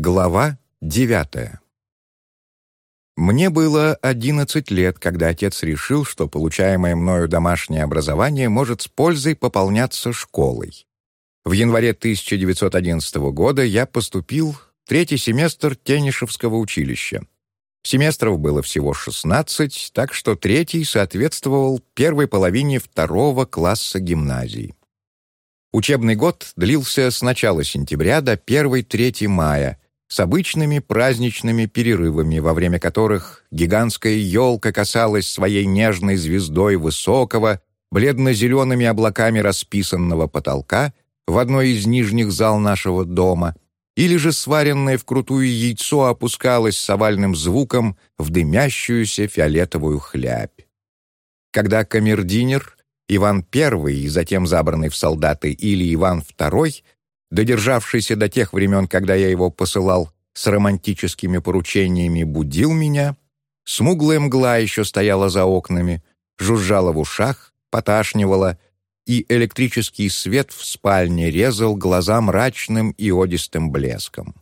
Глава девятая Мне было одиннадцать лет, когда отец решил, что получаемое мною домашнее образование может с пользой пополняться школой. В январе 1911 года я поступил в третий семестр Тенишевского училища. Семестров было всего 16, так что третий соответствовал первой половине второго класса гимназии. Учебный год длился с начала сентября до 1-3 мая, с обычными праздничными перерывами, во время которых гигантская елка касалась своей нежной звездой высокого, бледно-зелеными облаками расписанного потолка в одной из нижних зал нашего дома, или же сваренное вкрутую яйцо опускалось с овальным звуком в дымящуюся фиолетовую хлябь. Когда камердинер Иван I и затем забранный в солдаты или Иван II, додержавшийся до тех времен, когда я его посылал с романтическими поручениями, будил меня, смуглая мгла еще стояла за окнами, жужжала в ушах, поташнивала, и электрический свет в спальне резал глаза мрачным и одистым блеском.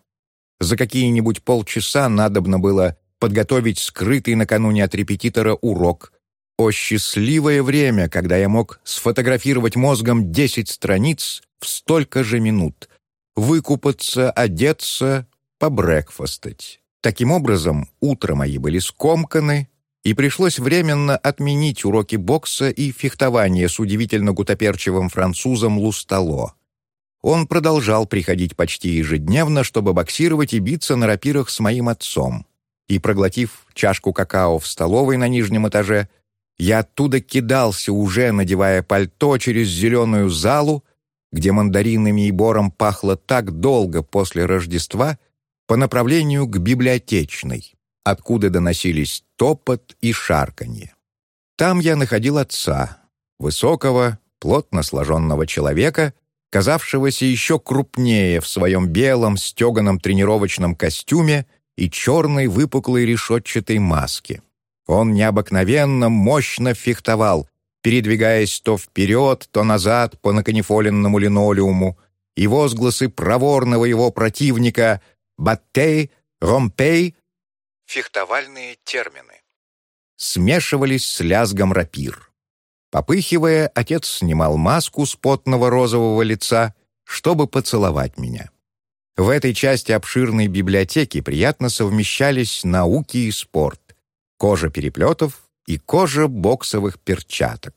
За какие-нибудь полчаса надобно было подготовить скрытый накануне от репетитора урок, о счастливое время, когда я мог сфотографировать мозгом 10 страниц в столько же минут, выкупаться, одеться, побрекфастать. Таким образом, утро мои были скомканы, и пришлось временно отменить уроки бокса и фехтования с удивительно гутоперчивым французом Лустало. Он продолжал приходить почти ежедневно, чтобы боксировать и биться на рапирах с моим отцом. И, проглотив чашку какао в столовой на нижнем этаже, я оттуда кидался, уже надевая пальто через зеленую залу, где мандаринами и бором пахло так долго после Рождества, по направлению к библиотечной, откуда доносились топот и шарканье. Там я находил отца, высокого, плотно сложенного человека, казавшегося еще крупнее в своем белом стеганом тренировочном костюме и черной выпуклой решетчатой маске. Он необыкновенно мощно фехтовал, передвигаясь то вперед, то назад по наканифоленному линолеуму, и возгласы проворного его противника «баттей», «ромпей» — фехтовальные термины — смешивались с лязгом рапир. Попыхивая, отец снимал маску с потного розового лица, чтобы поцеловать меня. В этой части обширной библиотеки приятно совмещались науки и спорт кожа переплетов и кожа боксовых перчаток.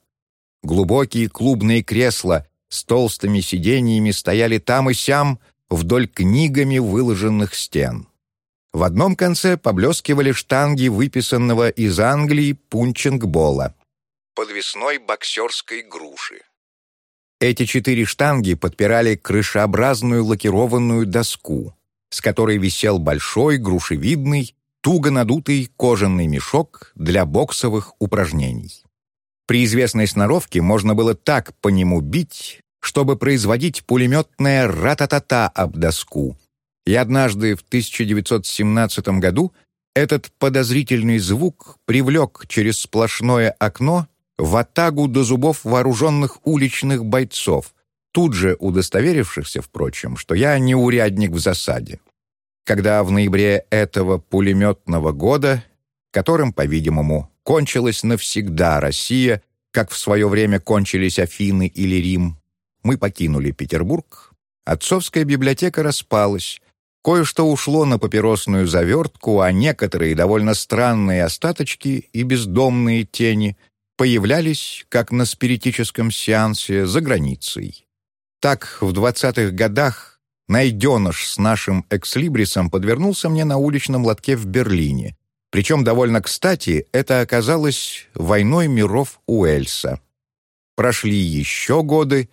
Глубокие клубные кресла с толстыми сиденьями стояли там и сям вдоль книгами выложенных стен. В одном конце поблескивали штанги выписанного из Англии пунчингбола, подвесной боксерской груши. Эти четыре штанги подпирали крышеобразную лакированную доску, с которой висел большой грушевидный туго надутый кожаный мешок для боксовых упражнений. При известной сноровке можно было так по нему бить, чтобы производить пулеметное ра-та-та-та об доску. И однажды в 1917 году этот подозрительный звук привлек через сплошное окно в атагу до зубов вооруженных уличных бойцов, тут же удостоверившихся, впрочем, что я не урядник в засаде когда в ноябре этого пулеметного года, которым, по-видимому, кончилась навсегда Россия, как в свое время кончились Афины или Рим, мы покинули Петербург, отцовская библиотека распалась, кое-что ушло на папиросную завертку, а некоторые довольно странные остаточки и бездомные тени появлялись, как на спиритическом сеансе, за границей. Так, в двадцатых годах Найденыш с нашим экслибрисом подвернулся мне на уличном лотке в Берлине. Причем довольно кстати это оказалось войной миров Уэльса. Прошли еще годы,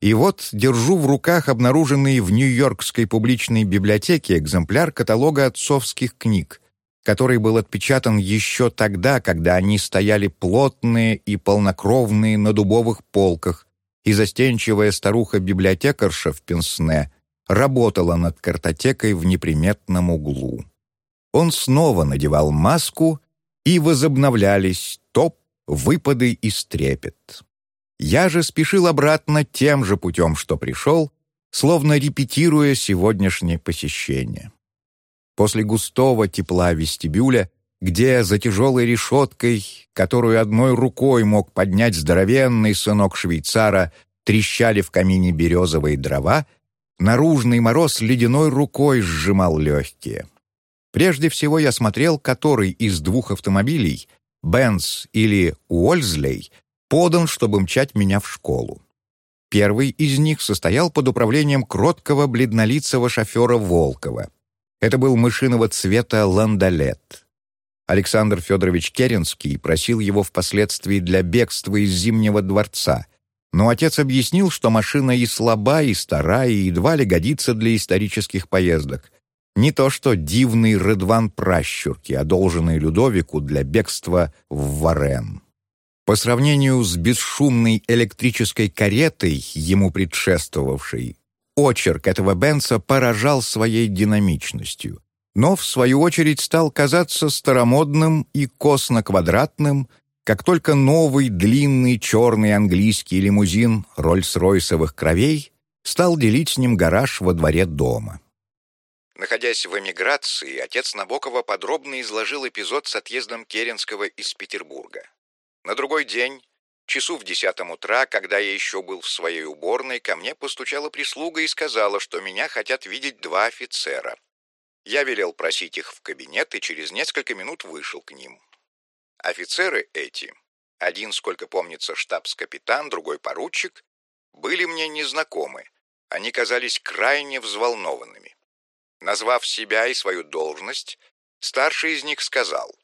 и вот держу в руках обнаруженный в Нью-Йоркской публичной библиотеке экземпляр каталога отцовских книг, который был отпечатан еще тогда, когда они стояли плотные и полнокровные на дубовых полках, и застенчивая старуха-библиотекарша в Пенсне — работала над картотекой в неприметном углу. Он снова надевал маску, и возобновлялись топ, выпады и стрепет. Я же спешил обратно тем же путем, что пришел, словно репетируя сегодняшнее посещение. после густого тепла вестибюля, где за тяжелой решеткой, которую одной рукой мог поднять здоровенный сынок швейцара, трещали в камине березовые дрова, наружный мороз ледяной рукой сжимал легкие. Прежде всего я смотрел, который из двух автомобилей, Бенц или Уользлей, подан, чтобы мчать меня в школу. Первый из них состоял под управлением кроткого бледнолицего шофера Волкова. Это был мышиного цвета ландолет. Александр Федорович Керенский просил его впоследствии для бегства из Зимнего дворца, но отец объяснил, что машина и слаба, и стара, и едва ли годится для исторических поездок. Не то что дивный Редван Пращурки, одолженный Людовику для бегства в Варен. По сравнению с бесшумной электрической каретой, ему предшествовавшей, очерк этого Бенца поражал своей динамичностью, но, в свою очередь, стал казаться старомодным и косно-квадратным, как только новый длинный черный английский лимузин Роллс-Ройсовых кровей стал делить с ним гараж во дворе дома. Находясь в эмиграции, отец Набокова подробно изложил эпизод с отъездом Керенского из Петербурга. На другой день, часу в десятом утра, когда я еще был в своей уборной, ко мне постучала прислуга и сказала, что меня хотят видеть два офицера. Я велел просить их в кабинет и через несколько минут вышел к ним. Офицеры эти, один, сколько помнится, штабс-капитан, другой поручик, были мне незнакомы. Они казались крайне взволнованными. Назвав себя и свою должность, старший из них сказал,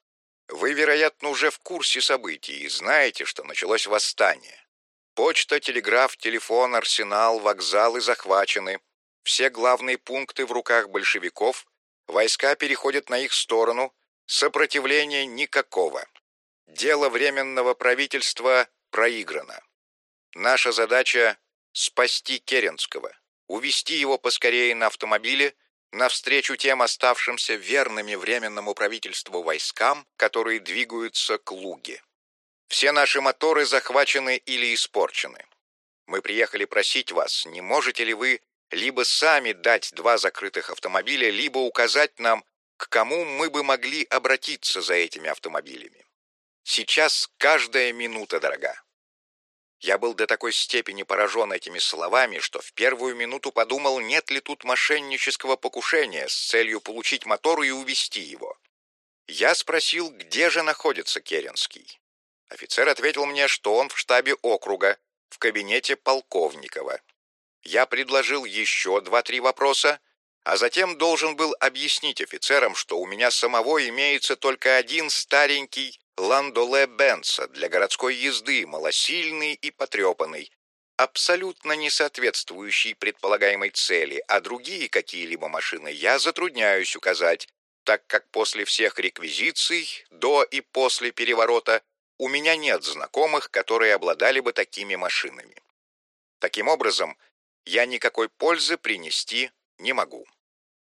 «Вы, вероятно, уже в курсе событий и знаете, что началось восстание. Почта, телеграф, телефон, арсенал, вокзалы захвачены. Все главные пункты в руках большевиков, войска переходят на их сторону, сопротивления никакого. Дело Временного правительства проиграно. Наша задача — спасти Керенского, увести его поскорее на автомобиле навстречу тем оставшимся верными Временному правительству войскам, которые двигаются к Луге. Все наши моторы захвачены или испорчены. Мы приехали просить вас, не можете ли вы либо сами дать два закрытых автомобиля, либо указать нам, к кому мы бы могли обратиться за этими автомобилями. Сейчас каждая минута дорога. Я был до такой степени поражен этими словами, что в первую минуту подумал, нет ли тут мошеннического покушения с целью получить мотор и увести его. Я спросил, где же находится Керенский. Офицер ответил мне, что он в штабе округа, в кабинете Полковникова. Я предложил еще два-три вопроса, а затем должен был объяснить офицерам, что у меня самого имеется только один старенький Ландоле Бенца для городской езды, малосильный и потрепанный, абсолютно не соответствующий предполагаемой цели, а другие какие-либо машины я затрудняюсь указать, так как после всех реквизиций, до и после переворота, у меня нет знакомых, которые обладали бы такими машинами. Таким образом, я никакой пользы принести не могу.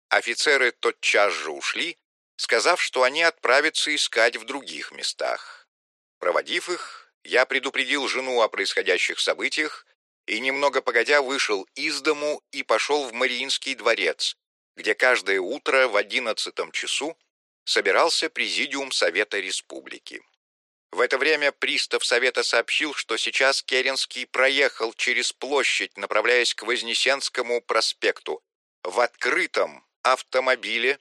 Офицеры тотчас же ушли, сказав, что они отправятся искать в других местах. Проводив их, я предупредил жену о происходящих событиях и немного погодя вышел из дому и пошел в Мариинский дворец, где каждое утро в одиннадцатом часу собирался Президиум Совета Республики. В это время пристав Совета сообщил, что сейчас Керенский проехал через площадь, направляясь к Вознесенскому проспекту, в открытом автомобиле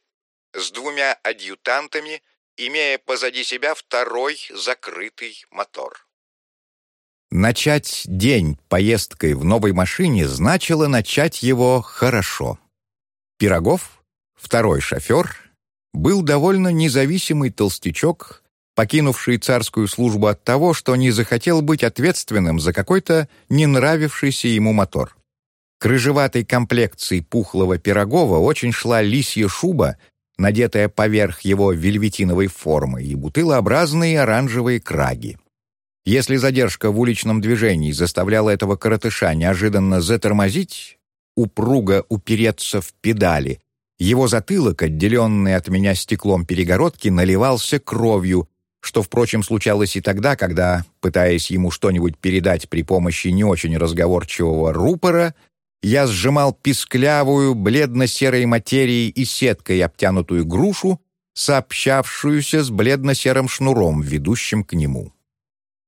с двумя адъютантами, имея позади себя второй закрытый мотор. Начать день поездкой в новой машине значило начать его хорошо. Пирогов, второй шофер, был довольно независимый толстячок, покинувший царскую службу от того, что не захотел быть ответственным за какой-то не нравившийся ему мотор. К рыжеватой комплекции пухлого Пирогова очень шла лисья шуба надетая поверх его вельветиновой формы, и бутылообразные оранжевые краги. Если задержка в уличном движении заставляла этого коротыша неожиданно затормозить, упруго упереться в педали, его затылок, отделенный от меня стеклом перегородки, наливался кровью, что, впрочем, случалось и тогда, когда, пытаясь ему что-нибудь передать при помощи не очень разговорчивого рупора, я сжимал писклявую, бледно-серой материей и сеткой обтянутую грушу, сообщавшуюся с бледно-серым шнуром, ведущим к нему.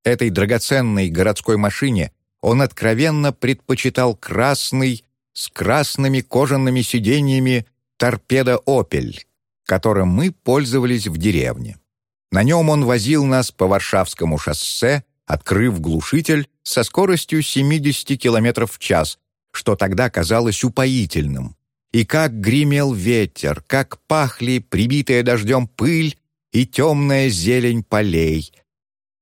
Этой драгоценной городской машине он откровенно предпочитал красный с красными кожаными сиденьями торпеда «Опель», которым мы пользовались в деревне. На нем он возил нас по Варшавскому шоссе, открыв глушитель со скоростью 70 км в час, что тогда казалось упоительным. И как гремел ветер, как пахли прибитая дождем пыль и темная зелень полей.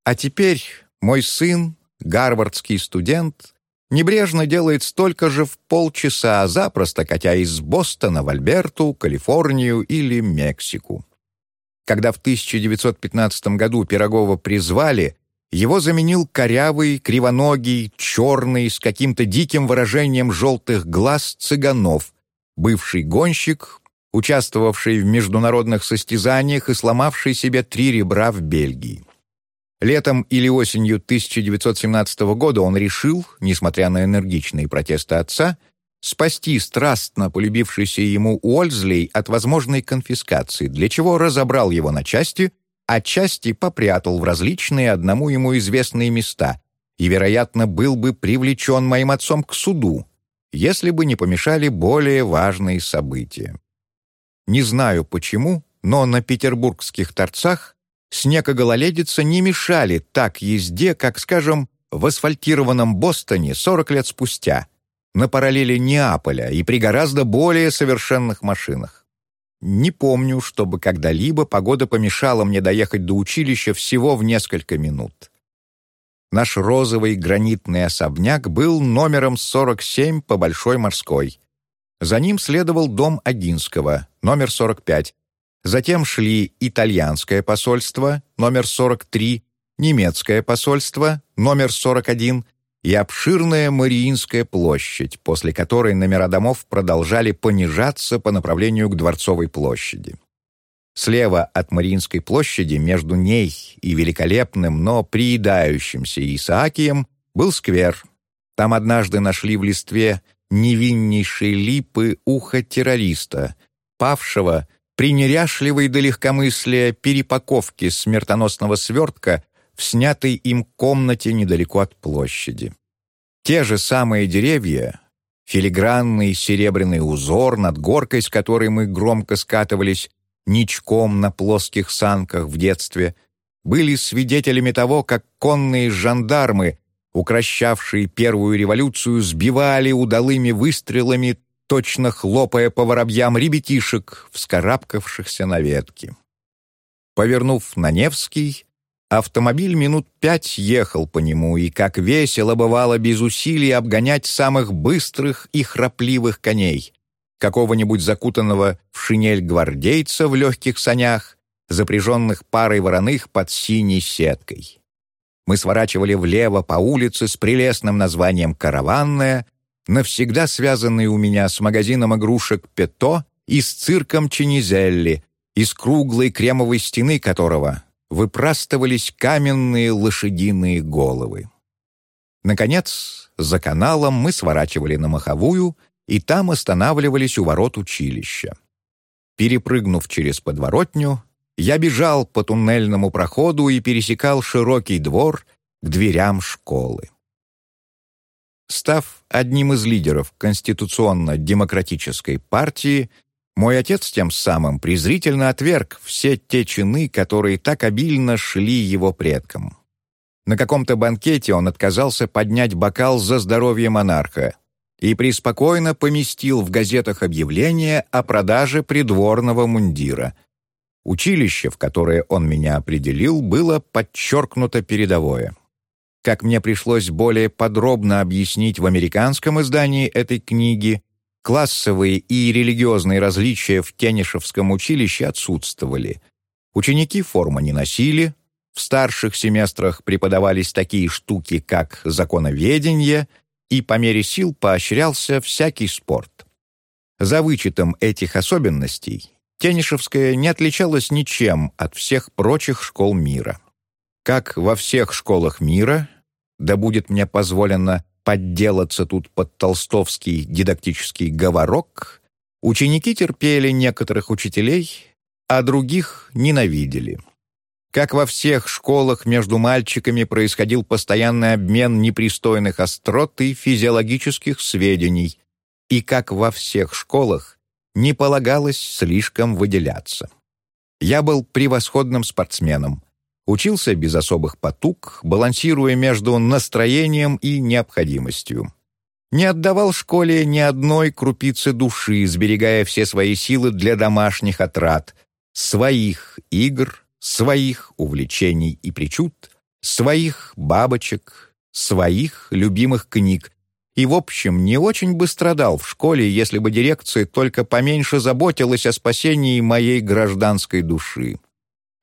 А теперь мой сын, гарвардский студент, небрежно делает столько же в полчаса, запросто катя из Бостона в Альберту, Калифорнию или Мексику. Когда в 1915 году Пирогова призвали, его заменил корявый, кривоногий, черный, с каким-то диким выражением желтых глаз цыганов, бывший гонщик, участвовавший в международных состязаниях и сломавший себе три ребра в Бельгии. Летом или осенью 1917 года он решил, несмотря на энергичные протесты отца, спасти страстно полюбившийся ему Уользлей от возможной конфискации, для чего разобрал его на части, а части попрятал в различные одному ему известные места и, вероятно, был бы привлечен моим отцом к суду, если бы не помешали более важные события. Не знаю почему, но на петербургских торцах снег и гололедица не мешали так езде, как, скажем, в асфальтированном Бостоне 40 лет спустя, на параллели Неаполя и при гораздо более совершенных машинах. Не помню, чтобы когда-либо погода помешала мне доехать до училища всего в несколько минут. Наш розовый гранитный особняк был номером 47 по Большой морской. За ним следовал дом Агинского, номер 45. Затем шли итальянское посольство, номер 43, немецкое посольство, номер 41 и обширная Мариинская площадь, после которой номера домов продолжали понижаться по направлению к Дворцовой площади. Слева от Мариинской площади, между ней и великолепным, но приедающимся Исаакием, был сквер. Там однажды нашли в листве невиннейшей липы ухо террориста, павшего при неряшливой до легкомыслия перепаковке смертоносного свертка в снятой им комнате недалеко от площади. Те же самые деревья, филигранный серебряный узор над горкой, с которой мы громко скатывались, ничком на плоских санках в детстве, были свидетелями того, как конные жандармы, укращавшие первую революцию, сбивали удалыми выстрелами, точно хлопая по воробьям ребятишек, вскарабкавшихся на ветки. Повернув на Невский, автомобиль минут пять ехал по нему, и как весело бывало без усилий обгонять самых быстрых и храпливых коней, какого-нибудь закутанного в шинель гвардейца в легких санях, запряженных парой вороных под синей сеткой. Мы сворачивали влево по улице с прелестным названием «Караванная», навсегда связанной у меня с магазином игрушек «Пето» и с цирком Чинизелли, из круглой кремовой стены которого выпрастывались каменные лошадиные головы. Наконец, за каналом мы сворачивали на Маховую и там останавливались у ворот училища. Перепрыгнув через подворотню, я бежал по туннельному проходу и пересекал широкий двор к дверям школы. Став одним из лидеров конституционно-демократической партии, мой отец тем самым презрительно отверг все те чины, которые так обильно шли его предкам. На каком-то банкете он отказался поднять бокал за здоровье монарха, и преспокойно поместил в газетах объявление о продаже придворного мундира. Училище, в которое он меня определил, было подчеркнуто передовое. Как мне пришлось более подробно объяснить в американском издании этой книги, классовые и религиозные различия в Кенишевском училище отсутствовали. Ученики форму не носили, в старших семестрах преподавались такие штуки, как законоведение — и по мере сил поощрялся всякий спорт. За вычетом этих особенностей Тенишевская не отличалась ничем от всех прочих школ мира. Как во всех школах мира, да будет мне позволено подделаться тут под толстовский дидактический говорок, ученики терпели некоторых учителей, а других ненавидели. Как во всех школах между мальчиками происходил постоянный обмен непристойных острот и физиологических сведений, и как во всех школах не полагалось слишком выделяться. Я был превосходным спортсменом, учился без особых потуг, балансируя между настроением и необходимостью. Не отдавал школе ни одной крупицы души, сберегая все свои силы для домашних отрад, своих игр, своих увлечений и причуд, своих бабочек, своих любимых книг, и, в общем, не очень бы страдал в школе, если бы дирекция только поменьше заботилась о спасении моей гражданской души.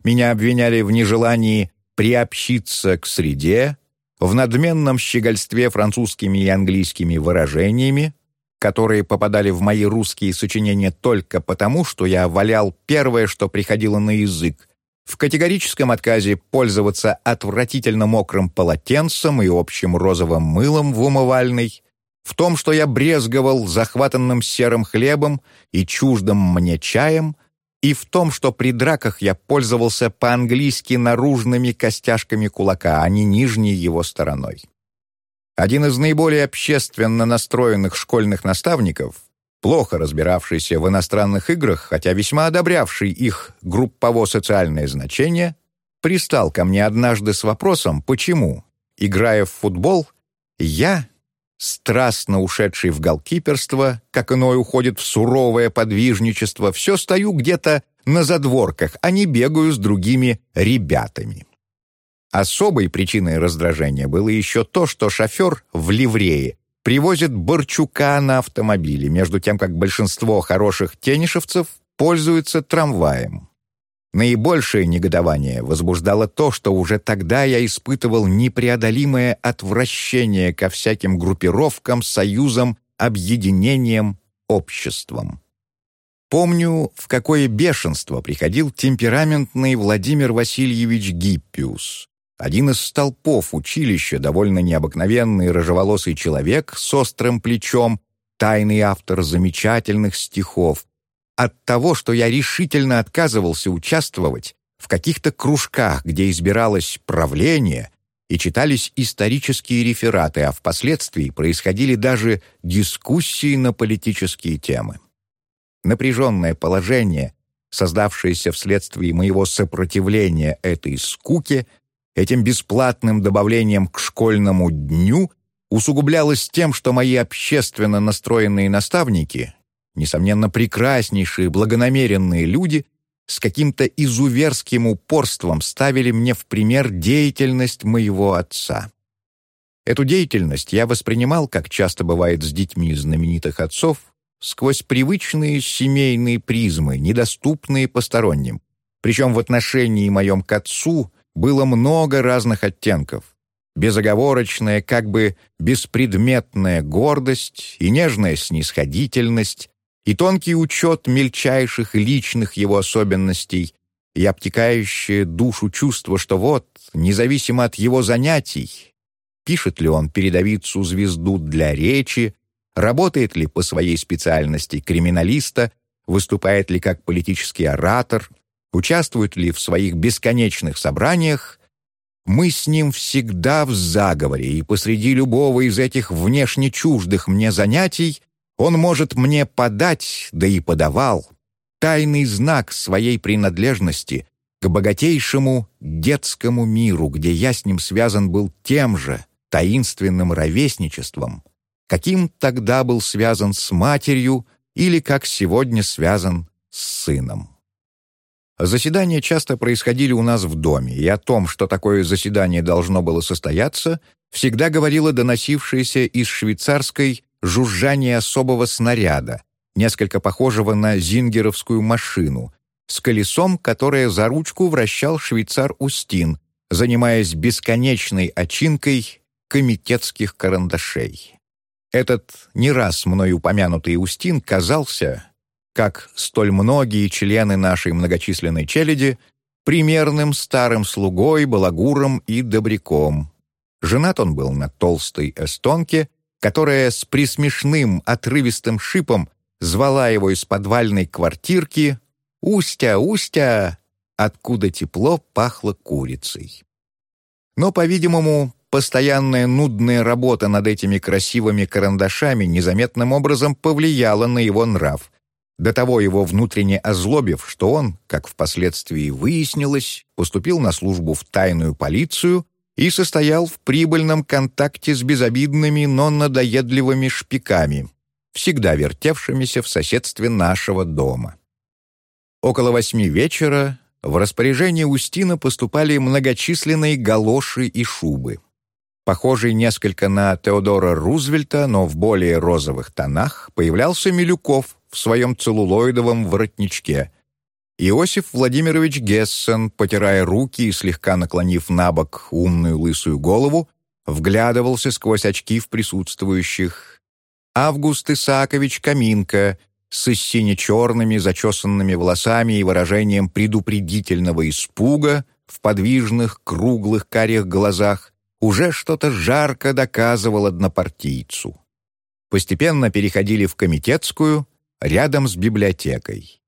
Меня обвиняли в нежелании приобщиться к среде, в надменном щегольстве французскими и английскими выражениями, которые попадали в мои русские сочинения только потому, что я валял первое, что приходило на язык, в категорическом отказе пользоваться отвратительно мокрым полотенцем и общим розовым мылом в умывальной, в том, что я брезговал захватанным серым хлебом и чуждым мне чаем, и в том, что при драках я пользовался по-английски наружными костяшками кулака, а не нижней его стороной. Один из наиболее общественно настроенных школьных наставников, плохо разбиравшийся в иностранных играх, хотя весьма одобрявший их группово-социальное значение, пристал ко мне однажды с вопросом, почему, играя в футбол, я, страстно ушедший в голкиперство, как иной уходит в суровое подвижничество, все стою где-то на задворках, а не бегаю с другими ребятами. Особой причиной раздражения было еще то, что шофер в ливрее привозит Борчука на автомобиле, между тем как большинство хороших теннишевцев пользуются трамваем. Наибольшее негодование возбуждало то, что уже тогда я испытывал непреодолимое отвращение ко всяким группировкам, союзам, объединениям, обществам. Помню, в какое бешенство приходил темпераментный Владимир Васильевич Гиппиус, один из столпов училища, довольно необыкновенный рыжеволосый человек с острым плечом, тайный автор замечательных стихов, от того, что я решительно отказывался участвовать в каких-то кружках, где избиралось правление и читались исторические рефераты, а впоследствии происходили даже дискуссии на политические темы. Напряженное положение, создавшееся вследствие моего сопротивления этой скуке, Этим бесплатным добавлением к школьному дню усугублялось тем, что мои общественно настроенные наставники, несомненно, прекраснейшие, благонамеренные люди, с каким-то изуверским упорством ставили мне в пример деятельность моего отца. Эту деятельность я воспринимал, как часто бывает с детьми знаменитых отцов, сквозь привычные семейные призмы, недоступные посторонним. Причем в отношении моем к отцу было много разных оттенков. Безоговорочная, как бы беспредметная гордость и нежная снисходительность, и тонкий учет мельчайших личных его особенностей, и обтекающее душу чувство, что вот, независимо от его занятий, пишет ли он передовицу «Звезду для речи», работает ли по своей специальности криминалиста, выступает ли как политический оратор, участвует ли в своих бесконечных собраниях, мы с ним всегда в заговоре, и посреди любого из этих внешне чуждых мне занятий он может мне подать, да и подавал, тайный знак своей принадлежности к богатейшему детскому миру, где я с ним связан был тем же таинственным ровесничеством, каким тогда был связан с матерью или как сегодня связан с сыном. Заседания часто происходили у нас в доме, и о том, что такое заседание должно было состояться, всегда говорило доносившееся из швейцарской жужжание особого снаряда, несколько похожего на зингеровскую машину, с колесом, которое за ручку вращал швейцар Устин, занимаясь бесконечной очинкой комитетских карандашей. Этот не раз мной упомянутый Устин казался, как столь многие члены нашей многочисленной челяди, примерным старым слугой, балагуром и добряком. Женат он был на толстой эстонке, которая с присмешным отрывистым шипом звала его из подвальной квартирки «Устя, Устя!», откуда тепло пахло курицей. Но, по-видимому, постоянная нудная работа над этими красивыми карандашами незаметным образом повлияла на его нрав, до того его внутренне озлобив, что он, как впоследствии выяснилось, поступил на службу в тайную полицию и состоял в прибыльном контакте с безобидными, но надоедливыми шпиками, всегда вертевшимися в соседстве нашего дома. Около восьми вечера в распоряжение Устина поступали многочисленные галоши и шубы. Похожий несколько на Теодора Рузвельта, но в более розовых тонах, появлялся Милюков в своем целлулоидовом воротничке. Иосиф Владимирович Гессен, потирая руки и слегка наклонив на бок умную лысую голову, вглядывался сквозь очки в присутствующих. Август Исаакович Каминка с сине-черными зачесанными волосами и выражением предупредительного испуга в подвижных круглых карих глазах уже что-то жарко доказывал однопартийцу. Постепенно переходили в комитетскую, рядом с библиотекой.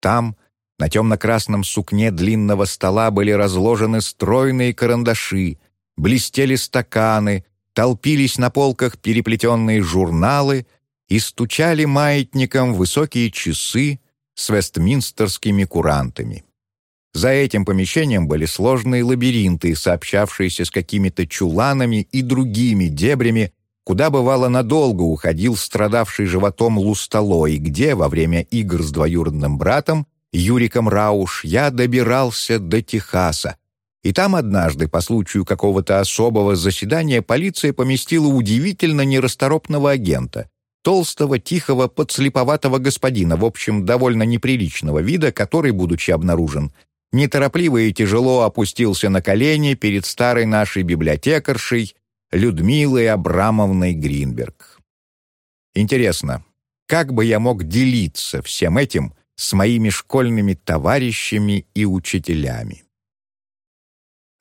Там, на темно-красном сукне длинного стола, были разложены стройные карандаши, блестели стаканы, толпились на полках переплетенные журналы и стучали маятником высокие часы с вестминстерскими курантами. За этим помещением были сложные лабиринты, сообщавшиеся с какими-то чуланами и другими дебрями, куда бывало надолго уходил страдавший животом Лусталой, где во время игр с двоюродным братом Юриком Рауш я добирался до Техаса. И там однажды, по случаю какого-то особого заседания, полиция поместила удивительно нерасторопного агента, толстого, тихого, подслеповатого господина, в общем, довольно неприличного вида, который, будучи обнаружен, неторопливо и тяжело опустился на колени перед старой нашей библиотекаршей Людмилой Абрамовной Гринберг. Интересно, как бы я мог делиться всем этим с моими школьными товарищами и учителями?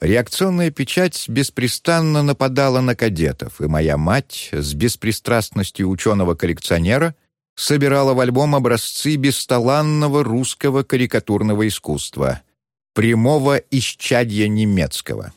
Реакционная печать беспрестанно нападала на кадетов, и моя мать с беспристрастностью ученого-коллекционера собирала в альбом образцы бесталанного русского карикатурного искусства — прямого исчадья немецкого.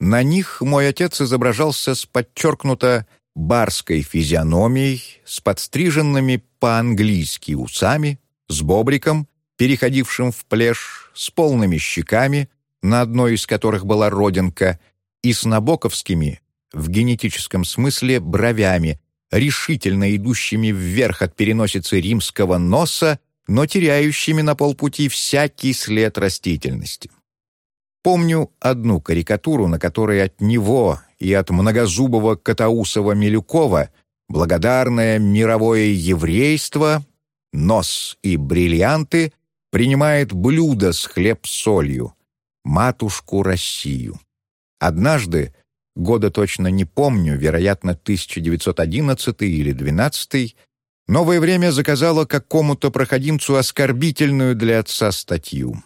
На них мой отец изображался с подчеркнуто барской физиономией, с подстриженными по-английски усами, с бобриком, переходившим в плешь, с полными щеками, на одной из которых была родинка, и с набоковскими, в генетическом смысле, бровями, решительно идущими вверх от переносицы римского носа но теряющими на полпути всякий след растительности. Помню одну карикатуру, на которой от него и от многозубого Катаусова-Милюкова благодарное мировое еврейство, нос и бриллианты принимает блюдо с хлеб-солью, матушку Россию. Однажды, года точно не помню, вероятно, 1911 или 12 Новое время заказало какому-то проходимцу оскорбительную для отца статью.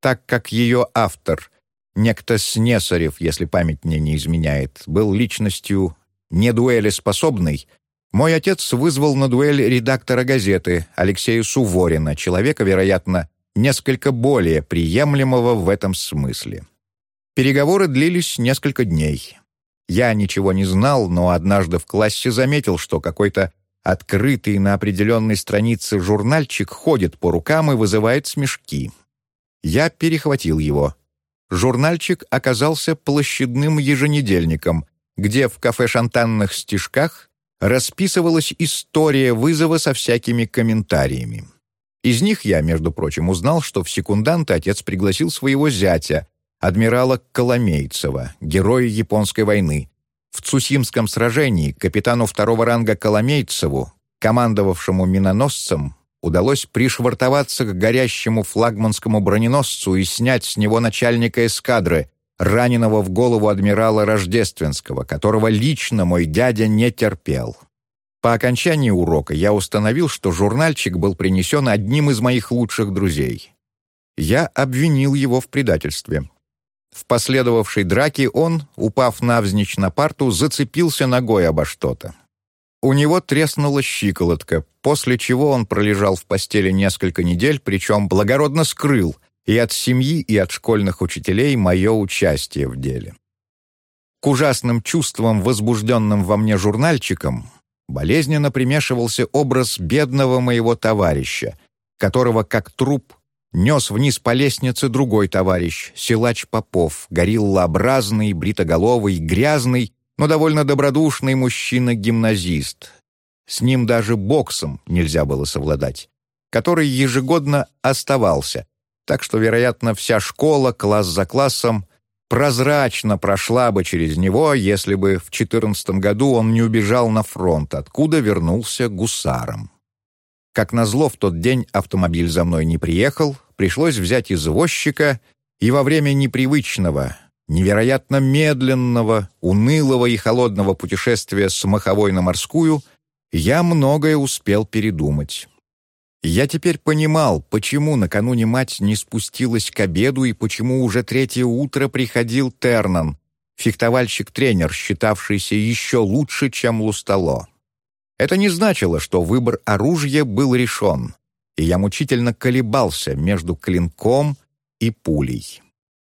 Так как ее автор, некто Снесарев, если память мне не изменяет, был личностью не дуэлеспособной, мой отец вызвал на дуэль редактора газеты Алексея Суворина, человека, вероятно, несколько более приемлемого в этом смысле. Переговоры длились несколько дней. Я ничего не знал, но однажды в классе заметил, что какой-то Открытый на определенной странице журнальчик ходит по рукам и вызывает смешки. Я перехватил его. Журнальчик оказался площадным еженедельником, где в кафе-шантанных стишках расписывалась история вызова со всякими комментариями. Из них я, между прочим, узнал, что в секунданты отец пригласил своего зятя, адмирала Коломейцева, героя Японской войны, в Цусимском сражении капитану второго ранга Коломейцеву, командовавшему миноносцем, удалось пришвартоваться к горящему флагманскому броненосцу и снять с него начальника эскадры, раненого в голову адмирала Рождественского, которого лично мой дядя не терпел. По окончании урока я установил, что журнальчик был принесен одним из моих лучших друзей. Я обвинил его в предательстве. В последовавшей драке он, упав навзничь на парту, зацепился ногой обо что-то. У него треснула щиколотка, после чего он пролежал в постели несколько недель, причем благородно скрыл и от семьи, и от школьных учителей мое участие в деле. К ужасным чувствам, возбужденным во мне журнальчиком, болезненно примешивался образ бедного моего товарища, которого, как труп, нес вниз по лестнице другой товарищ, силач Попов, гориллообразный, бритоголовый, грязный, но довольно добродушный мужчина-гимназист. С ним даже боксом нельзя было совладать, который ежегодно оставался, так что, вероятно, вся школа, класс за классом, прозрачно прошла бы через него, если бы в 14 году он не убежал на фронт, откуда вернулся гусаром. Как назло, в тот день автомобиль за мной не приехал, пришлось взять извозчика, и во время непривычного, невероятно медленного, унылого и холодного путешествия с Маховой на морскую я многое успел передумать. Я теперь понимал, почему накануне мать не спустилась к обеду и почему уже третье утро приходил Тернан, фехтовальщик-тренер, считавшийся еще лучше, чем Лустало. Это не значило, что выбор оружия был решен, и я мучительно колебался между клинком и пулей.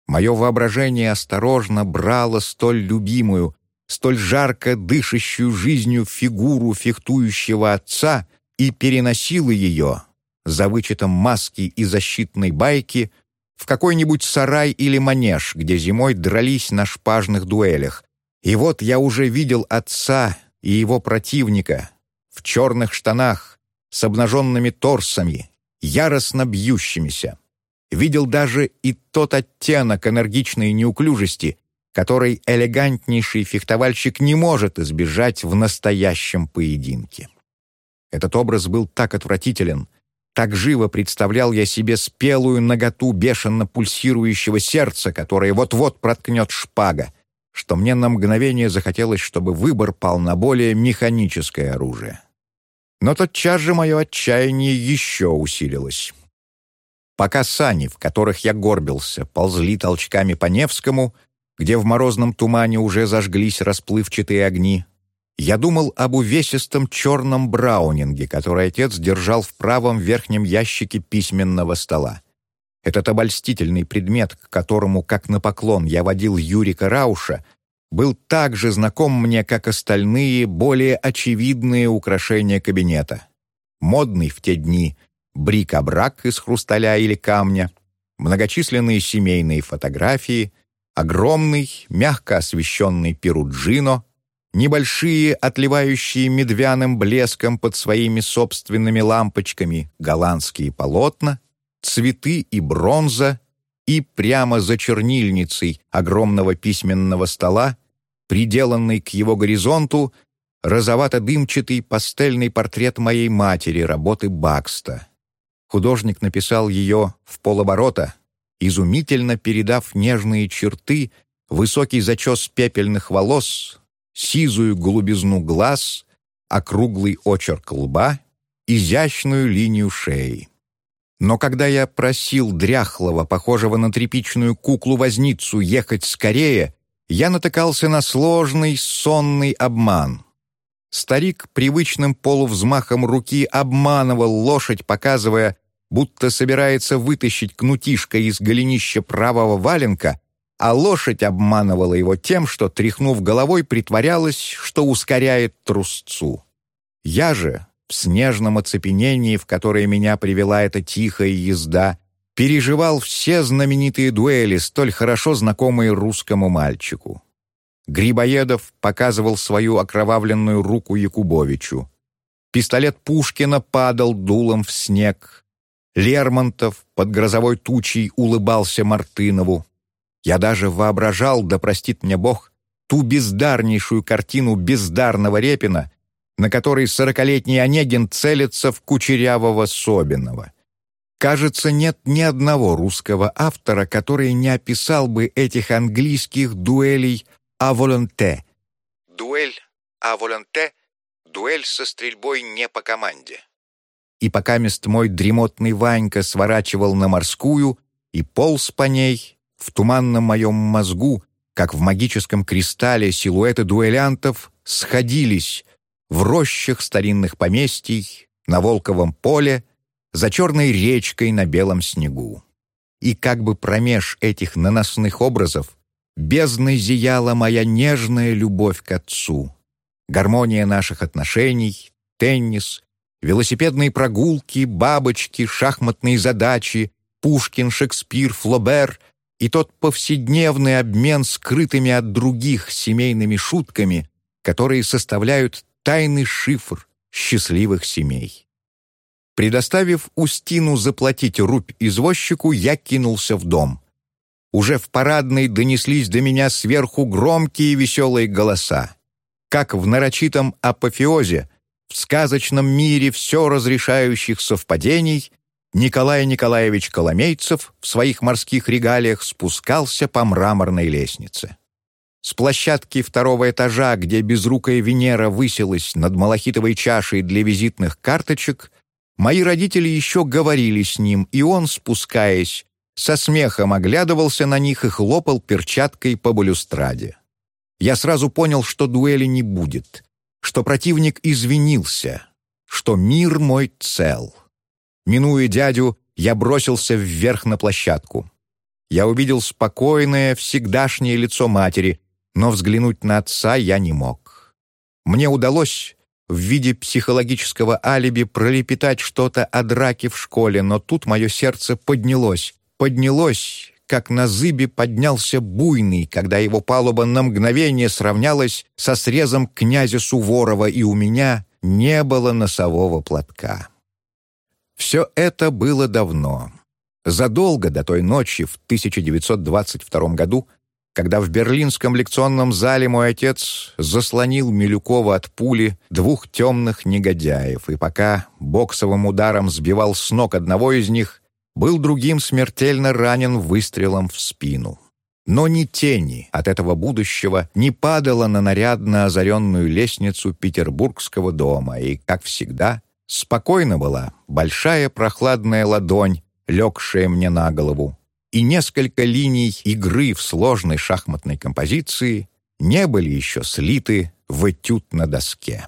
Мое воображение осторожно брало столь любимую, столь жарко дышащую жизнью фигуру фехтующего отца и переносило ее, за вычетом маски и защитной байки, в какой-нибудь сарай или манеж, где зимой дрались на шпажных дуэлях. И вот я уже видел отца и его противника в черных штанах, с обнаженными торсами, яростно бьющимися. Видел даже и тот оттенок энергичной неуклюжести, который элегантнейший фехтовальщик не может избежать в настоящем поединке. Этот образ был так отвратителен, так живо представлял я себе спелую наготу бешено пульсирующего сердца, которое вот-вот проткнет шпага, что мне на мгновение захотелось, чтобы выбор пал на более механическое оружие. Но тотчас же мое отчаяние еще усилилось. Пока сани, в которых я горбился, ползли толчками по Невскому, где в морозном тумане уже зажглись расплывчатые огни, я думал об увесистом черном браунинге, который отец держал в правом верхнем ящике письменного стола. Этот обольстительный предмет, к которому, как на поклон, я водил Юрика Рауша, был так же знаком мне, как остальные, более очевидные украшения кабинета. Модный в те дни брик-абрак из хрусталя или камня, многочисленные семейные фотографии, огромный, мягко освещенный перуджино, небольшие, отливающие медвяным блеском под своими собственными лампочками, голландские полотна, цветы и бронза, и прямо за чернильницей огромного письменного стола, приделанный к его горизонту, розовато-дымчатый пастельный портрет моей матери работы Бакста. Художник написал ее в полоборота, изумительно передав нежные черты, высокий зачес пепельных волос, сизую голубизну глаз, округлый очерк лба, изящную линию шеи. Но когда я просил дряхлого, похожего на тряпичную куклу-возницу, ехать скорее, я натыкался на сложный сонный обман. Старик привычным полувзмахом руки обманывал лошадь, показывая, будто собирается вытащить кнутишко из голенища правого валенка, а лошадь обманывала его тем, что, тряхнув головой, притворялась, что ускоряет трусцу. Я же, в снежном оцепенении, в которое меня привела эта тихая езда, переживал все знаменитые дуэли, столь хорошо знакомые русскому мальчику. Грибоедов показывал свою окровавленную руку Якубовичу. Пистолет Пушкина падал дулом в снег. Лермонтов под грозовой тучей улыбался Мартынову. Я даже воображал, да простит мне Бог, ту бездарнейшую картину бездарного Репина, на которой сорокалетний Онегин целится в кучерявого Собинова. Кажется, нет ни одного русского автора, который не описал бы этих английских дуэлей «а волонте». Дуэль «а волонте» — дуэль со стрельбой не по команде. И пока мест мой дремотный Ванька сворачивал на морскую и полз по ней, в туманном моем мозгу, как в магическом кристалле, силуэты дуэлянтов сходились, в рощах старинных поместий, на Волковом поле, за черной речкой на белом снегу. И как бы промеж этих наносных образов бездной зияла моя нежная любовь к отцу. Гармония наших отношений, теннис, велосипедные прогулки, бабочки, шахматные задачи, Пушкин, Шекспир, Флобер и тот повседневный обмен скрытыми от других семейными шутками, которые составляют тайный шифр счастливых семей. Предоставив Устину заплатить рубь извозчику, я кинулся в дом. Уже в парадной донеслись до меня сверху громкие веселые голоса. Как в нарочитом апофеозе, в сказочном мире все разрешающих совпадений, Николай Николаевич Коломейцев в своих морских регалиях спускался по мраморной лестнице. С площадки второго этажа, где безрукая Венера высилась над малахитовой чашей для визитных карточек, мои родители еще говорили с ним, и он, спускаясь, со смехом оглядывался на них и хлопал перчаткой по балюстраде. Я сразу понял, что дуэли не будет, что противник извинился, что мир мой цел. Минуя дядю, я бросился вверх на площадку. Я увидел спокойное, всегдашнее лицо матери, но взглянуть на отца я не мог. Мне удалось в виде психологического алиби пролепетать что-то о драке в школе, но тут мое сердце поднялось, поднялось, как на зыбе поднялся буйный, когда его палуба на мгновение сравнялась со срезом князя Суворова, и у меня не было носового платка. Все это было давно. Задолго до той ночи в 1922 году, когда в берлинском лекционном зале мой отец заслонил Милюкова от пули двух темных негодяев, и пока боксовым ударом сбивал с ног одного из них, был другим смертельно ранен выстрелом в спину. Но ни тени от этого будущего не падало на нарядно озаренную лестницу петербургского дома, и, как всегда, спокойно была большая прохладная ладонь, легшая мне на голову, и несколько линий игры в сложной шахматной композиции не были еще слиты в этюд на доске.